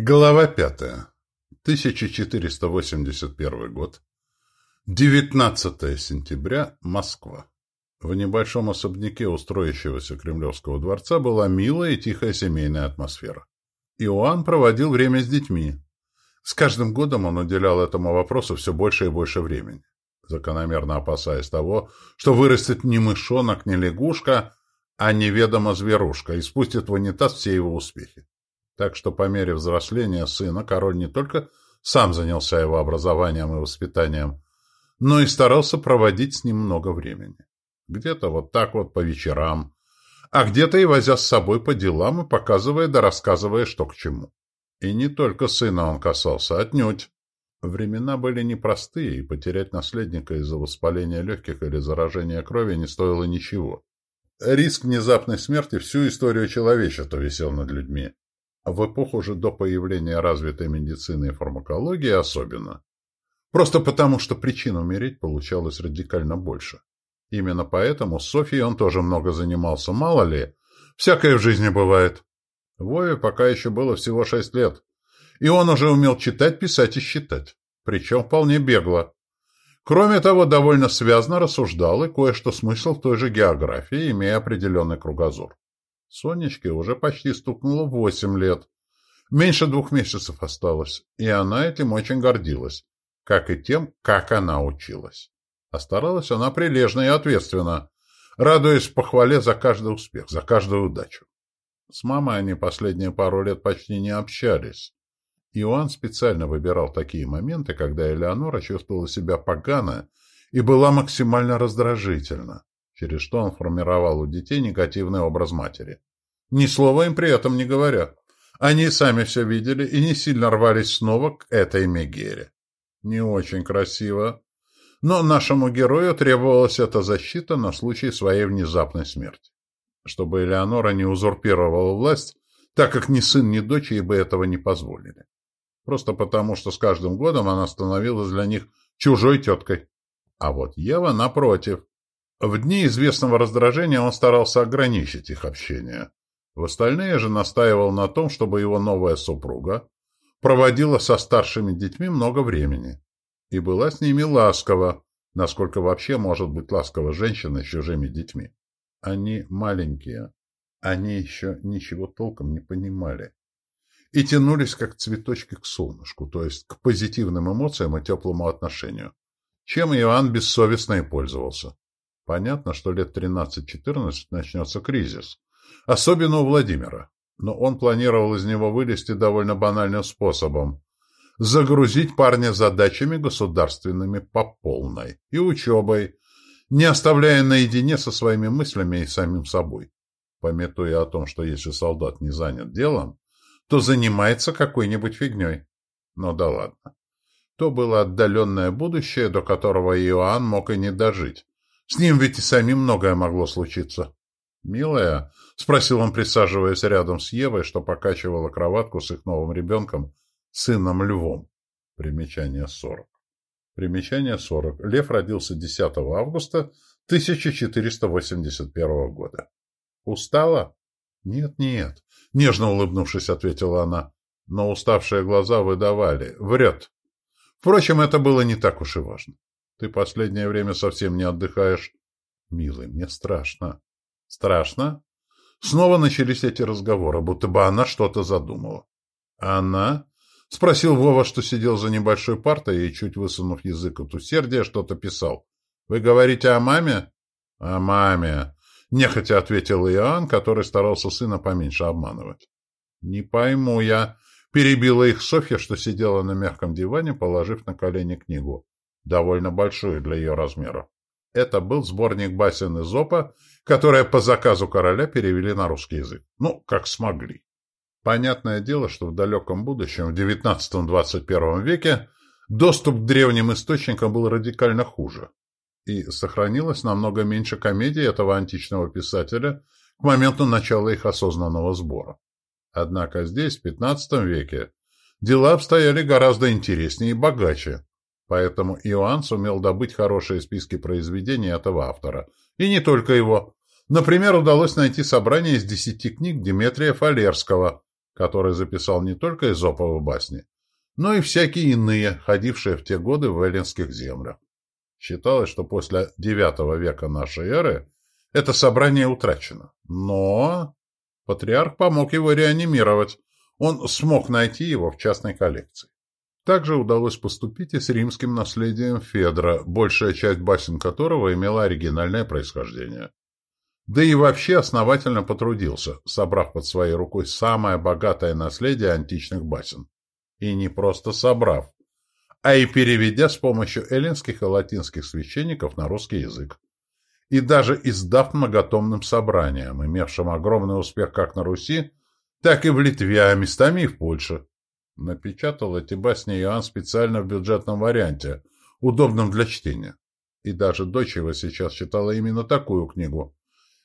Глава пятая. 1481 год. 19 сентября. Москва. В небольшом особняке устроящегося Кремлевского дворца была милая и тихая семейная атмосфера. Иоанн проводил время с детьми. С каждым годом он уделял этому вопросу все больше и больше времени, закономерно опасаясь того, что вырастет не мышонок, не лягушка, а неведомо зверушка и спустит в унитаз все его успехи. Так что по мере взросления сына король не только сам занялся его образованием и воспитанием, но и старался проводить с ним много времени. Где-то вот так вот по вечерам, а где-то и возя с собой по делам и показывая да рассказывая, что к чему. И не только сына он касался, отнюдь. Времена были непростые, и потерять наследника из-за воспаления легких или заражения крови не стоило ничего. Риск внезапной смерти всю историю человечества висел над людьми. В эпоху же до появления развитой медицины и фармакологии особенно. Просто потому, что причин умереть получалось радикально больше. Именно поэтому с Софией он тоже много занимался, мало ли. Всякое в жизни бывает. Вове пока еще было всего шесть лет. И он уже умел читать, писать и считать. Причем вполне бегло. Кроме того, довольно связно рассуждал и кое-что смысл в той же географии, имея определенный кругозор. Сонечке уже почти стукнуло восемь лет. Меньше двух месяцев осталось, и она этим очень гордилась, как и тем, как она училась. А старалась она прилежно и ответственно, радуясь похвале за каждый успех, за каждую удачу. С мамой они последние пару лет почти не общались. Иоанн специально выбирал такие моменты, когда Элеонора чувствовала себя погано и была максимально раздражительна через что он формировал у детей негативный образ матери. Ни слова им при этом не говоря. Они сами все видели и не сильно рвались снова к этой Мегере. Не очень красиво. Но нашему герою требовалась эта защита на случай своей внезапной смерти. Чтобы Элеонора не узурпировала власть, так как ни сын, ни дочь ей бы этого не позволили. Просто потому, что с каждым годом она становилась для них чужой теткой. А вот Ева, напротив, в дни известного раздражения он старался ограничить их общение. В остальные же настаивал на том, чтобы его новая супруга проводила со старшими детьми много времени и была с ними ласкова, насколько вообще может быть ласкова женщина с чужими детьми. Они маленькие, они еще ничего толком не понимали и тянулись как цветочки к солнышку, то есть к позитивным эмоциям и теплому отношению, чем Иоанн бессовестно и пользовался. Понятно, что лет 13-14 начнется кризис. Особенно у Владимира. Но он планировал из него вылезти довольно банальным способом. Загрузить парня задачами государственными по полной. И учебой. Не оставляя наедине со своими мыслями и самим собой. Пометуя о том, что если солдат не занят делом, то занимается какой-нибудь фигней. Но да ладно. То было отдаленное будущее, до которого Иоанн мог и не дожить. С ним ведь и самим многое могло случиться. «Милая?» — спросил он, присаживаясь рядом с Евой, что покачивала кроватку с их новым ребенком, сыном Львом. Примечание 40. Примечание 40. Лев родился 10 августа 1481 года. «Устала?» «Нет-нет», — нежно улыбнувшись, ответила она. Но уставшие глаза выдавали. Врет. Впрочем, это было не так уж и важно. Ты последнее время совсем не отдыхаешь. Милый, мне страшно. Страшно? Снова начались эти разговоры, будто бы она что-то задумала. Она? Спросил Вова, что сидел за небольшой партой и, чуть высунув язык от усердия, что-то писал. Вы говорите о маме? О маме. Нехотя ответил Иоанн, который старался сына поменьше обманывать. Не пойму я. Перебила их Софья, что сидела на мягком диване, положив на колени книгу довольно большую для ее размеров. Это был сборник басен Изопа, которые по заказу короля перевели на русский язык. Ну, как смогли. Понятное дело, что в далеком будущем, в XIX-XXI веке, доступ к древним источникам был радикально хуже. И сохранилось намного меньше комедий этого античного писателя к моменту начала их осознанного сбора. Однако здесь, в XV веке, дела обстояли гораздо интереснее и богаче. Поэтому Иоанн сумел добыть хорошие списки произведений этого автора. И не только его. Например, удалось найти собрание из десяти книг Дмитрия Фалерского, который записал не только изоповы басни, но и всякие иные, ходившие в те годы в эллинских землях. Считалось, что после IX века нашей эры это собрание утрачено. Но патриарх помог его реанимировать. Он смог найти его в частной коллекции. Также удалось поступить и с римским наследием Федра, большая часть басен которого имела оригинальное происхождение. Да и вообще основательно потрудился, собрав под своей рукой самое богатое наследие античных басен. И не просто собрав, а и переведя с помощью эллинских и латинских священников на русский язык. И даже издав многотомным собранием, имевшим огромный успех как на Руси, так и в Литве, а местами и в Польше. Напечатал эти басни Иоанн специально в бюджетном варианте, удобном для чтения. И даже дочь его сейчас читала именно такую книгу,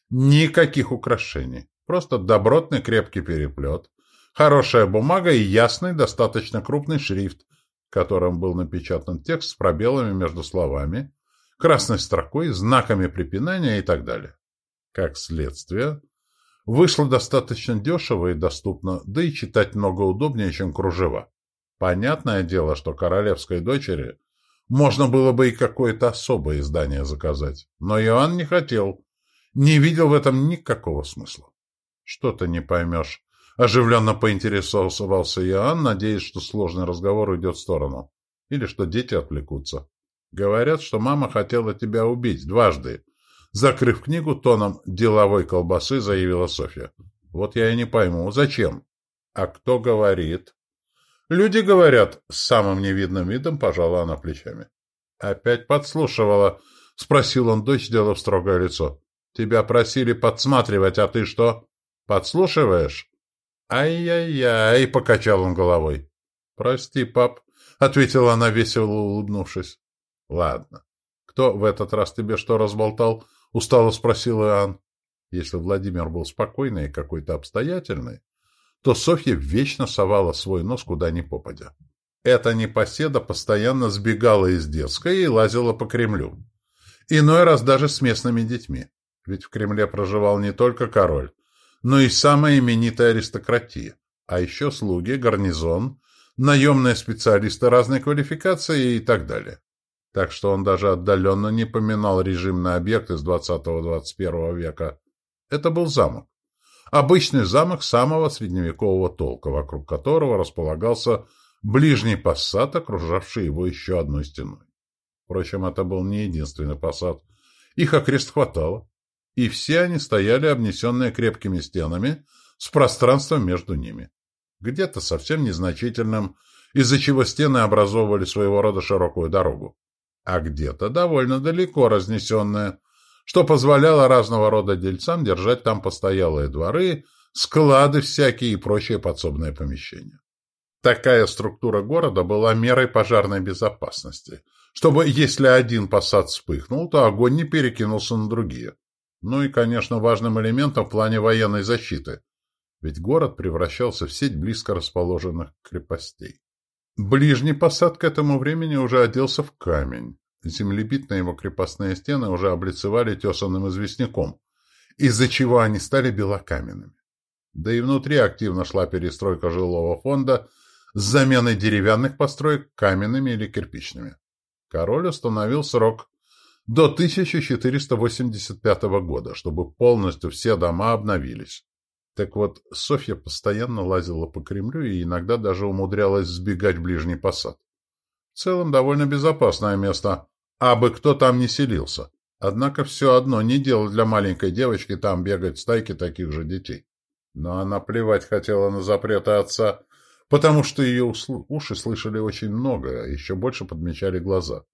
Никаких украшений. Просто добротный крепкий переплет, хорошая бумага и ясный, достаточно крупный шрифт, которым был напечатан текст с пробелами между словами, красной строкой, знаками препинания и так далее. Как следствие, вышло достаточно дешево и доступно, да и читать много удобнее, чем кружева. Понятное дело, что королевской дочери можно было бы и какое-то особое издание заказать, но Иоанн не хотел, не видел в этом никакого смысла. Что-то не поймешь. Оживленно поинтересовался Иоанн, надеясь, что сложный разговор уйдет в сторону. Или что дети отвлекутся. Говорят, что мама хотела тебя убить дважды. Закрыв книгу тоном деловой колбасы, заявила Софья. Вот я и не пойму, зачем? А кто говорит? Люди говорят, с самым невидным видом пожала она плечами. Опять подслушивала, спросил он дочь, сделав строгое лицо. Тебя просили подсматривать, а ты что? Подслушиваешь? Ай-яй-яй, покачал он головой. Прости, пап, ответила она, весело улыбнувшись. Ладно. Кто в этот раз тебе что разболтал? Устало спросил Иоанн. Если Владимир был спокойный и какой-то обстоятельный, то Софья вечно совала свой нос куда ни попадя. Эта непоседа постоянно сбегала из детской и лазила по Кремлю. Иной раз даже с местными детьми. Ведь в Кремле проживал не только король, но и самая именитая аристократия, а еще слуги, гарнизон, наемные специалисты разной квалификации и так далее. Так что он даже отдаленно не поминал режимный объект из 20-21 века. Это был замок. Обычный замок самого средневекового толка, вокруг которого располагался ближний посад, окружавший его еще одной стеной. Впрочем, это был не единственный посад. Их окрест хватало и все они стояли обнесенные крепкими стенами с пространством между ними. Где-то совсем незначительным, из-за чего стены образовывали своего рода широкую дорогу, а где-то довольно далеко разнесенные, что позволяло разного рода дельцам держать там постоялые дворы, склады всякие и прочие подсобные помещения. Такая структура города была мерой пожарной безопасности, чтобы, если один посад вспыхнул, то огонь не перекинулся на другие. Ну и, конечно, важным элементом в плане военной защиты, ведь город превращался в сеть близко расположенных крепостей. Ближний посад к этому времени уже оделся в камень. Землебитные его крепостные стены уже облицевали тесанным известняком, из-за чего они стали белокаменными. Да и внутри активно шла перестройка жилого фонда с заменой деревянных построек каменными или кирпичными. Король установил срок до 1485 года, чтобы полностью все дома обновились. Так вот, Софья постоянно лазила по Кремлю и иногда даже умудрялась сбегать в ближний посад. В целом довольно безопасное место, а бы кто там не селился. Однако все одно не дело для маленькой девочки там бегать в стайке таких же детей. Но она плевать хотела на запреты отца, потому что ее уши слышали очень много, а еще больше подмечали глаза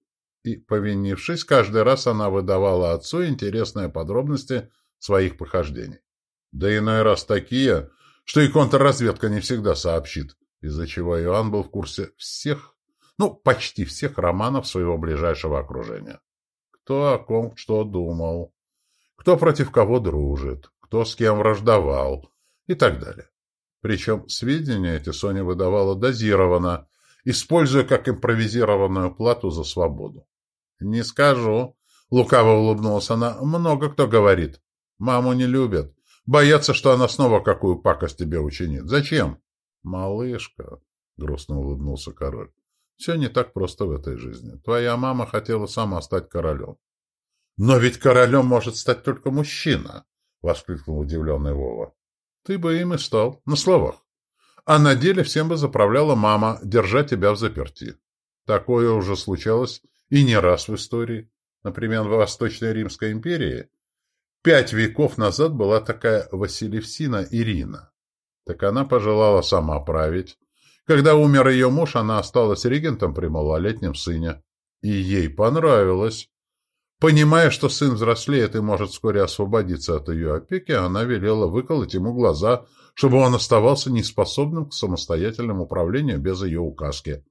и, повинившись, каждый раз она выдавала отцу интересные подробности своих похождений. Да иной раз такие, что и контрразведка не всегда сообщит, из-за чего Иоанн был в курсе всех, ну, почти всех романов своего ближайшего окружения. Кто о ком что думал, кто против кого дружит, кто с кем враждовал и так далее. Причем сведения эти Соня выдавала дозированно, используя как импровизированную плату за свободу. «Не скажу», — лукаво улыбнулась она. «Много кто говорит. Маму не любят. Боятся, что она снова какую пакость тебе учинит. Зачем? Малышка, — грустно улыбнулся король, — все не так просто в этой жизни. Твоя мама хотела сама стать королем. — Но ведь королем может стать только мужчина, — воскликнул удивленный Вова. — Ты бы им и стал, на словах. А на деле всем бы заправляла мама, держа тебя в заперти. Такое уже случалось и не раз в истории. Например, в Восточной Римской империи пять веков назад была такая Василевсина Ирина. Так она пожелала сама править. Когда умер ее муж, она осталась регентом при малолетнем сыне. И ей понравилось. Понимая, что сын взрослеет и может вскоре освободиться от ее опеки, она велела выколоть ему глаза, чтобы он оставался неспособным к самостоятельному управлению без ее указки.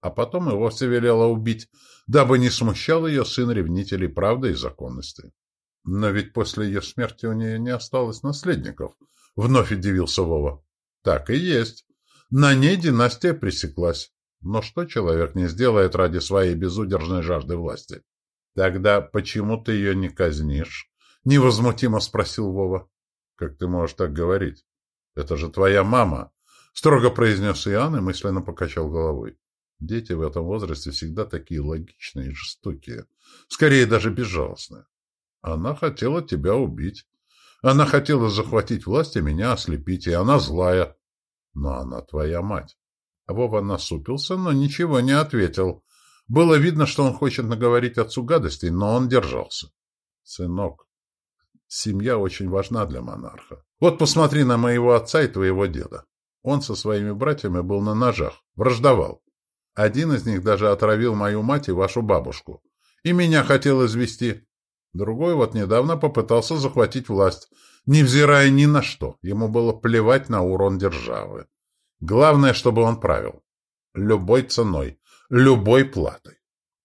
А потом и вовсе велела убить, дабы не смущал ее сын ревнителей правды и законности. Но ведь после ее смерти у нее не осталось наследников, — вновь удивился Вова. Так и есть. На ней династия пресеклась. Но что человек не сделает ради своей безудержной жажды власти? Тогда почему ты ее не казнишь? Невозмутимо спросил Вова. Как ты можешь так говорить? Это же твоя мама, строго произнес Иоанн и мысленно покачал головой. Дети в этом возрасте всегда такие логичные и жестокие, скорее даже безжалостные. Она хотела тебя убить. Она хотела захватить власть и меня ослепить, и она злая. Но она твоя мать. Вова насупился, но ничего не ответил. Было видно, что он хочет наговорить отцу гадостей, но он держался. Сынок, семья очень важна для монарха. Вот посмотри на моего отца и твоего деда. Он со своими братьями был на ножах, враждовал. Один из них даже отравил мою мать и вашу бабушку. И меня хотел извести. Другой вот недавно попытался захватить власть, невзирая ни на что. Ему было плевать на урон державы. Главное, чтобы он правил. Любой ценой, любой платой.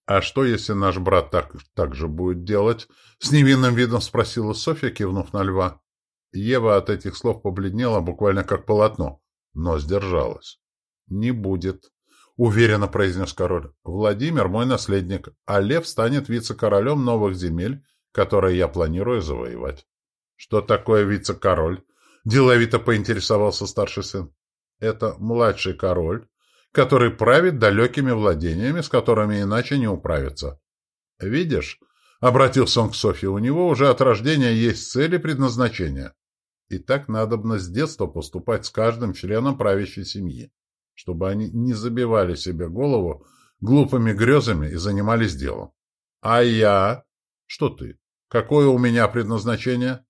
«А что, если наш брат так, так же будет делать?» — с невинным видом спросила Софья, кивнув на льва. Ева от этих слов побледнела буквально как полотно, но сдержалась. «Не будет», — уверенно произнес король. «Владимир мой наследник, а Лев станет вице-королем новых земель, которые я планирую завоевать». «Что такое вице-король?» — деловито поинтересовался старший сын. «Это младший король, который правит далекими владениями, с которыми иначе не управиться. Видишь?» — обратился он к Софье. «У него уже от рождения есть цели предназначения. И так надобно с детства поступать с каждым членом правящей семьи чтобы они не забивали себе голову глупыми грезами и занимались делом. А я? Что ты? Какое у меня предназначение?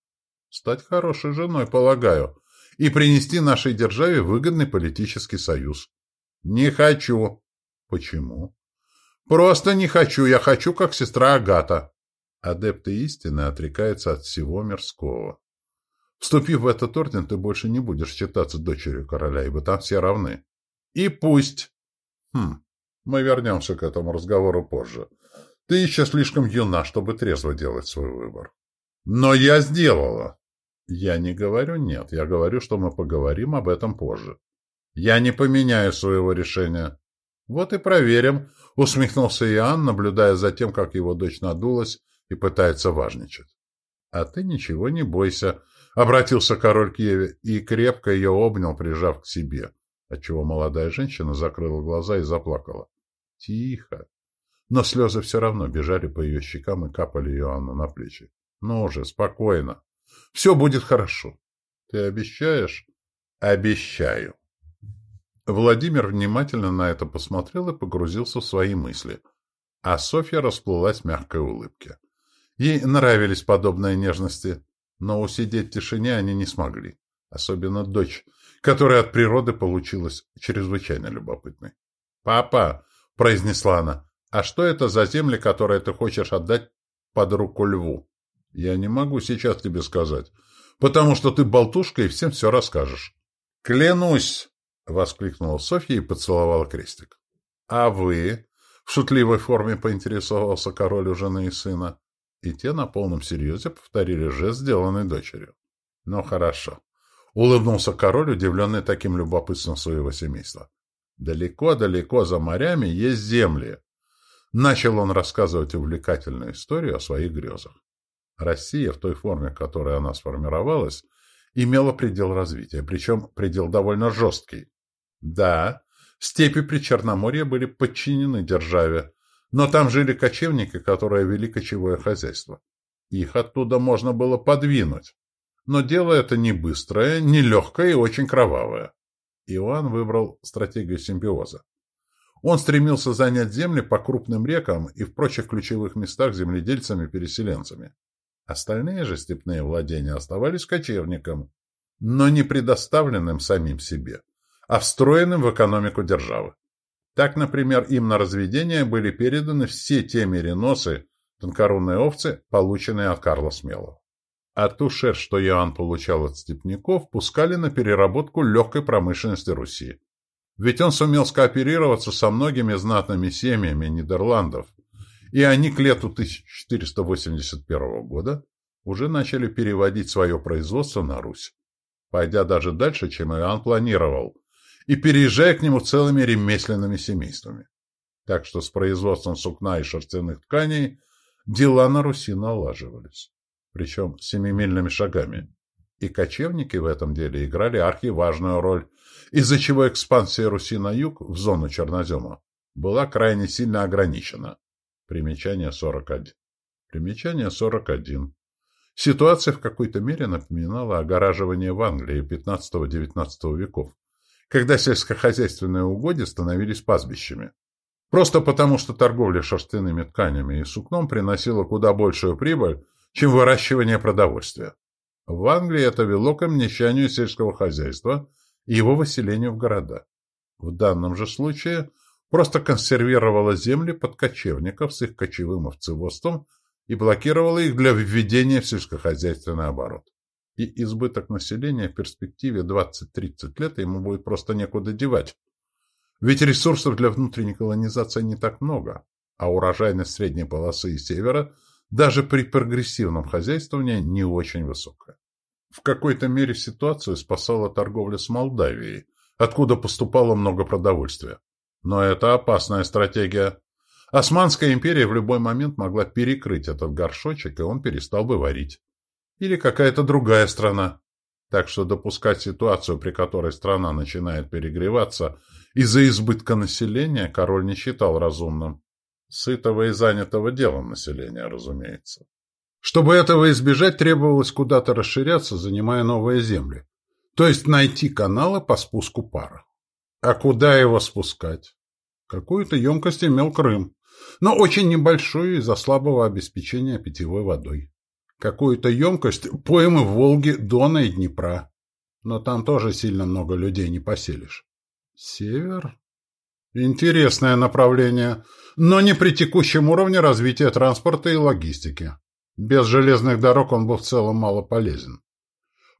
Стать хорошей женой, полагаю, и принести нашей державе выгодный политический союз. Не хочу. Почему? Просто не хочу. Я хочу, как сестра Агата. Адепты истины отрекаются от всего мирского. Вступив в этот орден, ты больше не будешь считаться дочерью короля, ибо там все равны. И пусть. Хм, мы вернемся к этому разговору позже. Ты еще слишком юна, чтобы трезво делать свой выбор. Но я сделала. Я не говорю нет, я говорю, что мы поговорим об этом позже. Я не поменяю своего решения. Вот и проверим, усмехнулся Иоанн, наблюдая за тем, как его дочь надулась и пытается важничать. А ты ничего не бойся, обратился король к Еве и крепко ее обнял, прижав к себе отчего молодая женщина закрыла глаза и заплакала. Тихо. Но слезы все равно бежали по ее щекам и капали Иоанну на плечи. Ну же, спокойно. Все будет хорошо. Ты обещаешь? Обещаю. Владимир внимательно на это посмотрел и погрузился в свои мысли. А Софья расплылась в мягкой улыбке. Ей нравились подобные нежности, но усидеть в тишине они не смогли. Особенно дочь, которая от природы получилась чрезвычайно любопытной. «Папа!» — произнесла она. «А что это за земли, которые ты хочешь отдать под руку льву?» «Я не могу сейчас тебе сказать, потому что ты болтушка и всем все расскажешь». «Клянусь!» — воскликнула Софья и поцеловала крестик. «А вы?» — в шутливой форме поинтересовался король у жены и сына. И те на полном серьезе повторили жест, сделанный дочерью. «Ну, хорошо. Улыбнулся король, удивленный таким любопытством своего семейства. Далеко-далеко за морями есть земли. Начал он рассказывать увлекательную историю о своих грезах. Россия, в той форме, в которой она сформировалась, имела предел развития, причем предел довольно жесткий. Да, степи при Черноморье были подчинены державе, но там жили кочевники, которые вели кочевое хозяйство. Их оттуда можно было подвинуть. Но дело это не быстрое, не легкое и очень кровавое. Иоанн выбрал стратегию симбиоза. Он стремился занять земли по крупным рекам и в прочих ключевых местах земледельцами-переселенцами. Остальные же степные владения оставались кочевникам, но не предоставленным самим себе, а встроенным в экономику державы. Так, например, им на разведение были переданы все те мериносы, тонкорунные овцы, полученные от Карла Смелого. А ту шерсть, что Иоанн получал от степняков, пускали на переработку легкой промышленности Руси. Ведь он сумел скооперироваться со многими знатными семьями Нидерландов, и они к лету 1481 года уже начали переводить свое производство на Русь, пойдя даже дальше, чем Иоанн планировал, и переезжая к нему целыми ремесленными семействами. Так что с производством сукна и шерстяных тканей дела на Руси налаживались, причем семимильными шагами. И кочевники в этом деле играли архиважную роль, из-за чего экспансия Руси на юг, в зону Чернозема, была крайне сильно ограничена. Примечание 41. Примечание 41. Ситуация в какой-то мере напоминала огораживание в Англии XV-XIX веков, когда сельскохозяйственные угодья становились пастбищами. Просто потому, что торговля шерстяными тканями и сукном приносила куда большую прибыль, чем выращивание продовольствия. В Англии это вело к обнищанию сельского хозяйства – и его выселению в города. В данном же случае просто консервировала земли под кочевников с их кочевым овцеводством и блокировала их для введения в сельскохозяйственный оборот. И избыток населения в перспективе 20-30 лет ему будет просто некуда девать. Ведь ресурсов для внутренней колонизации не так много, а урожайность средней полосы и севера даже при прогрессивном хозяйствовании не очень высокая. В какой-то мере ситуацию спасала торговля с Молдавией, откуда поступало много продовольствия. Но это опасная стратегия. Османская империя в любой момент могла перекрыть этот горшочек, и он перестал бы варить. Или какая-то другая страна. Так что допускать ситуацию, при которой страна начинает перегреваться из-за избытка населения, король не считал разумным. Сытого и занятого делом населения, разумеется. Чтобы этого избежать, требовалось куда-то расширяться, занимая новые земли. То есть найти каналы по спуску пара. А куда его спускать? Какую-то емкость имел Крым, но очень небольшую из-за слабого обеспечения питьевой водой. Какую-то емкость поймы Волги, Дона и Днепра. Но там тоже сильно много людей не поселишь. Север? Интересное направление, но не при текущем уровне развития транспорта и логистики. Без железных дорог он был в целом мало полезен.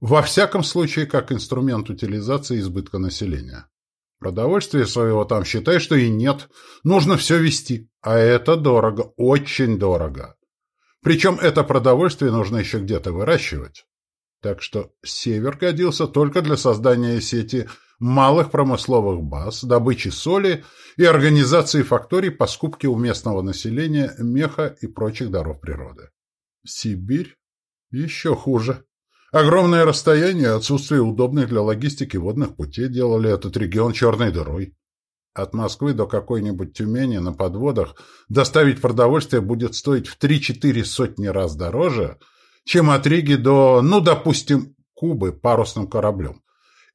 Во всяком случае, как инструмент утилизации избытка населения. Продовольствие своего там считай, что и нет. Нужно все вести. А это дорого, очень дорого. Причем это продовольствие нужно еще где-то выращивать. Так что север годился только для создания сети малых промысловых баз, добычи соли и организации факторий по скупке у местного населения меха и прочих даров природы. Сибирь? Еще хуже. Огромное расстояние и отсутствие удобных для логистики водных путей делали этот регион черной дырой. От Москвы до какой-нибудь Тюмени на подводах доставить продовольствие будет стоить в 3-4 сотни раз дороже, чем от Риги до, ну, допустим, Кубы парусным кораблем,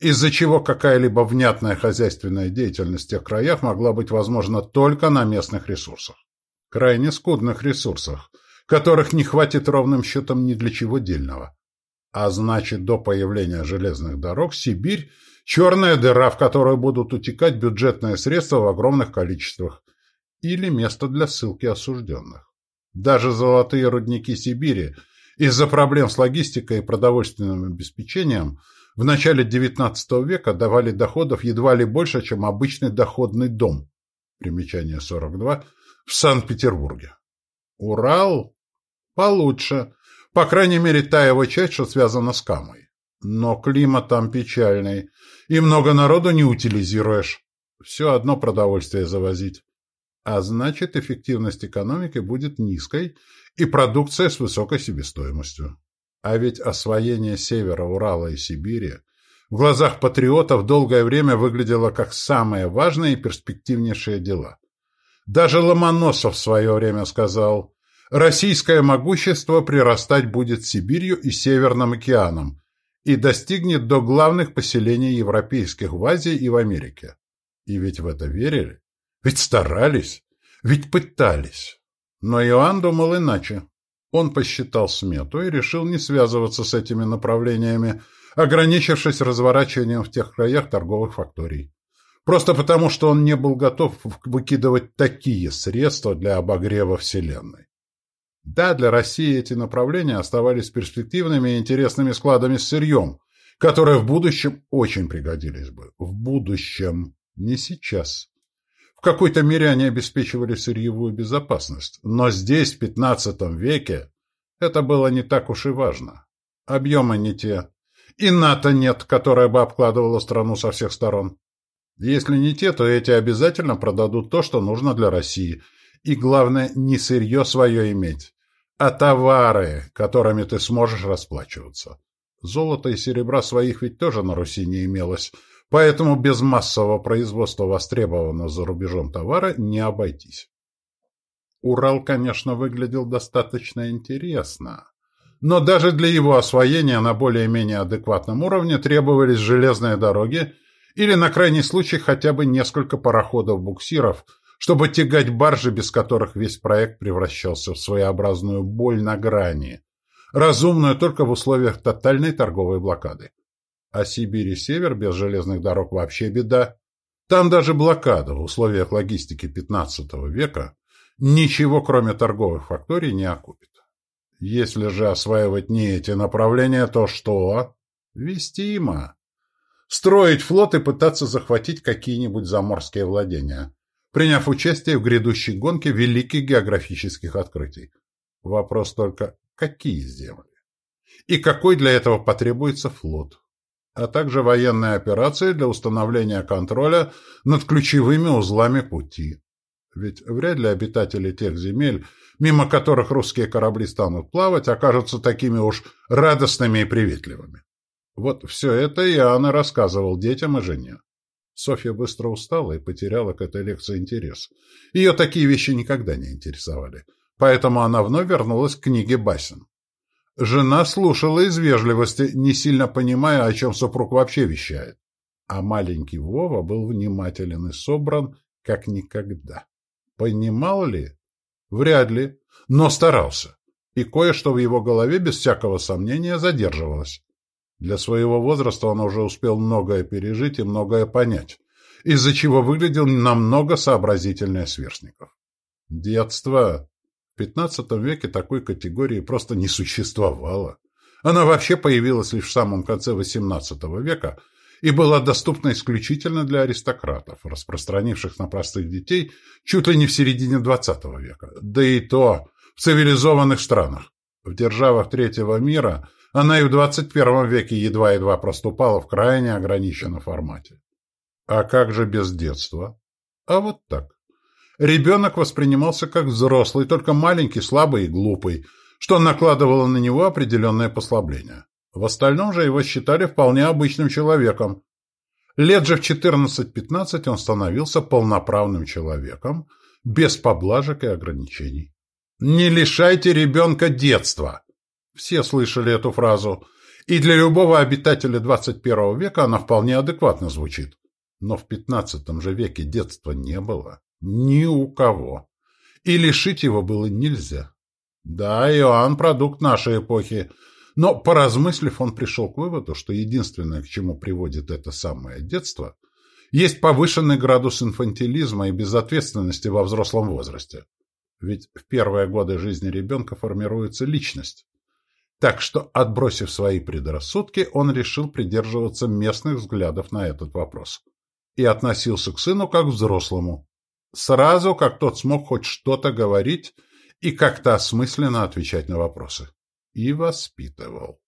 из-за чего какая-либо внятная хозяйственная деятельность в тех краях могла быть возможна только на местных ресурсах. Крайне скудных ресурсах – которых не хватит ровным счетом ни для чего дельного. А значит, до появления железных дорог Сибирь – черная дыра, в которую будут утекать бюджетные средства в огромных количествах, или место для ссылки осужденных. Даже золотые рудники Сибири из-за проблем с логистикой и продовольственным обеспечением в начале XIX века давали доходов едва ли больше, чем обычный доходный дом. Примечание 42 в Санкт-Петербурге. Урал Получше. По крайней мере, та его часть, что связана с Камой. Но климат там печальный, и много народу не утилизируешь. Все одно продовольствие завозить. А значит, эффективность экономики будет низкой и продукция с высокой себестоимостью. А ведь освоение севера Урала и Сибири в глазах патриотов долгое время выглядело как самое важное и перспективнейшее дела. Даже Ломоносов в свое время сказал, «Российское могущество прирастать будет Сибирью и Северным океаном и достигнет до главных поселений европейских в Азии и в Америке». И ведь в это верили, ведь старались, ведь пытались. Но Иоанн думал иначе. Он посчитал смету и решил не связываться с этими направлениями, ограничившись разворачиванием в тех краях торговых факторий. Просто потому, что он не был готов выкидывать такие средства для обогрева Вселенной. Да, для России эти направления оставались перспективными и интересными складами с сырьем, которые в будущем очень пригодились бы. В будущем, не сейчас. В какой-то мере они обеспечивали сырьевую безопасность, но здесь, в XV веке, это было не так уж и важно. Объемы не те. И НАТО нет, которая бы обкладывала страну со всех сторон. Если не те, то эти обязательно продадут то, что нужно для России. И главное, не сырье свое иметь, а товары, которыми ты сможешь расплачиваться. Золота и серебра своих ведь тоже на Руси не имелось, Поэтому без массового производства востребованного за рубежом товара не обойтись. Урал, конечно, выглядел достаточно интересно, но даже для его освоения на более-менее адекватном уровне требовались железные дороги или, на крайний случай, хотя бы несколько пароходов-буксиров, чтобы тягать баржи, без которых весь проект превращался в своеобразную боль на грани, разумную только в условиях тотальной торговой блокады. А Сибирь и Север без железных дорог вообще беда. Там даже блокада в условиях логистики XV века ничего, кроме торговых факторий, не окупит. Если же осваивать не эти направления, то что? Вестимо. Строить флот и пытаться захватить какие-нибудь заморские владения, приняв участие в грядущей гонке великих географических открытий. Вопрос только, какие земли? И какой для этого потребуется флот? А также военные операции для установления контроля над ключевыми узлами пути. Ведь вряд ли обитатели тех земель, мимо которых русские корабли станут плавать, окажутся такими уж радостными и приветливыми. Вот все это Иоанн и рассказывал детям и жене. Софья быстро устала и потеряла к этой лекции интерес. Ее такие вещи никогда не интересовали. Поэтому она вновь вернулась к книге басен. Жена слушала из вежливости, не сильно понимая, о чем супруг вообще вещает. А маленький Вова был внимателен и собран, как никогда. Понимал ли? Вряд ли, но старался. И кое-что в его голове без всякого сомнения задерживалось. Для своего возраста он уже успел многое пережить и многое понять, из-за чего выглядел намного сообразительнее сверстников. Детство в XV веке такой категории просто не существовало. Она вообще появилась лишь в самом конце XVIII века и была доступна исключительно для аристократов, распространивших на простых детей чуть ли не в середине XX века. Да и то в цивилизованных странах. В державах третьего мира она и в XXI веке едва-едва проступала в крайне ограниченном формате. А как же без детства? А вот так. Ребенок воспринимался как взрослый, только маленький, слабый и глупый, что накладывало на него определенное послабление. В остальном же его считали вполне обычным человеком. Лет же в 14-15 он становился полноправным человеком, без поблажек и ограничений. «Не лишайте ребенка детства!» Все слышали эту фразу, и для любого обитателя 21 века она вполне адекватно звучит. Но в 15 же веке детства не было. Ни у кого. И лишить его было нельзя. Да, Иоанн – продукт нашей эпохи, но, поразмыслив, он пришел к выводу, что единственное, к чему приводит это самое детство, есть повышенный градус инфантилизма и безответственности во взрослом возрасте. Ведь в первые годы жизни ребенка формируется личность. Так что, отбросив свои предрассудки, он решил придерживаться местных взглядов на этот вопрос. И относился к сыну как к взрослому, Сразу, как тот смог хоть что-то говорить и как-то осмысленно отвечать на вопросы. И воспитывал.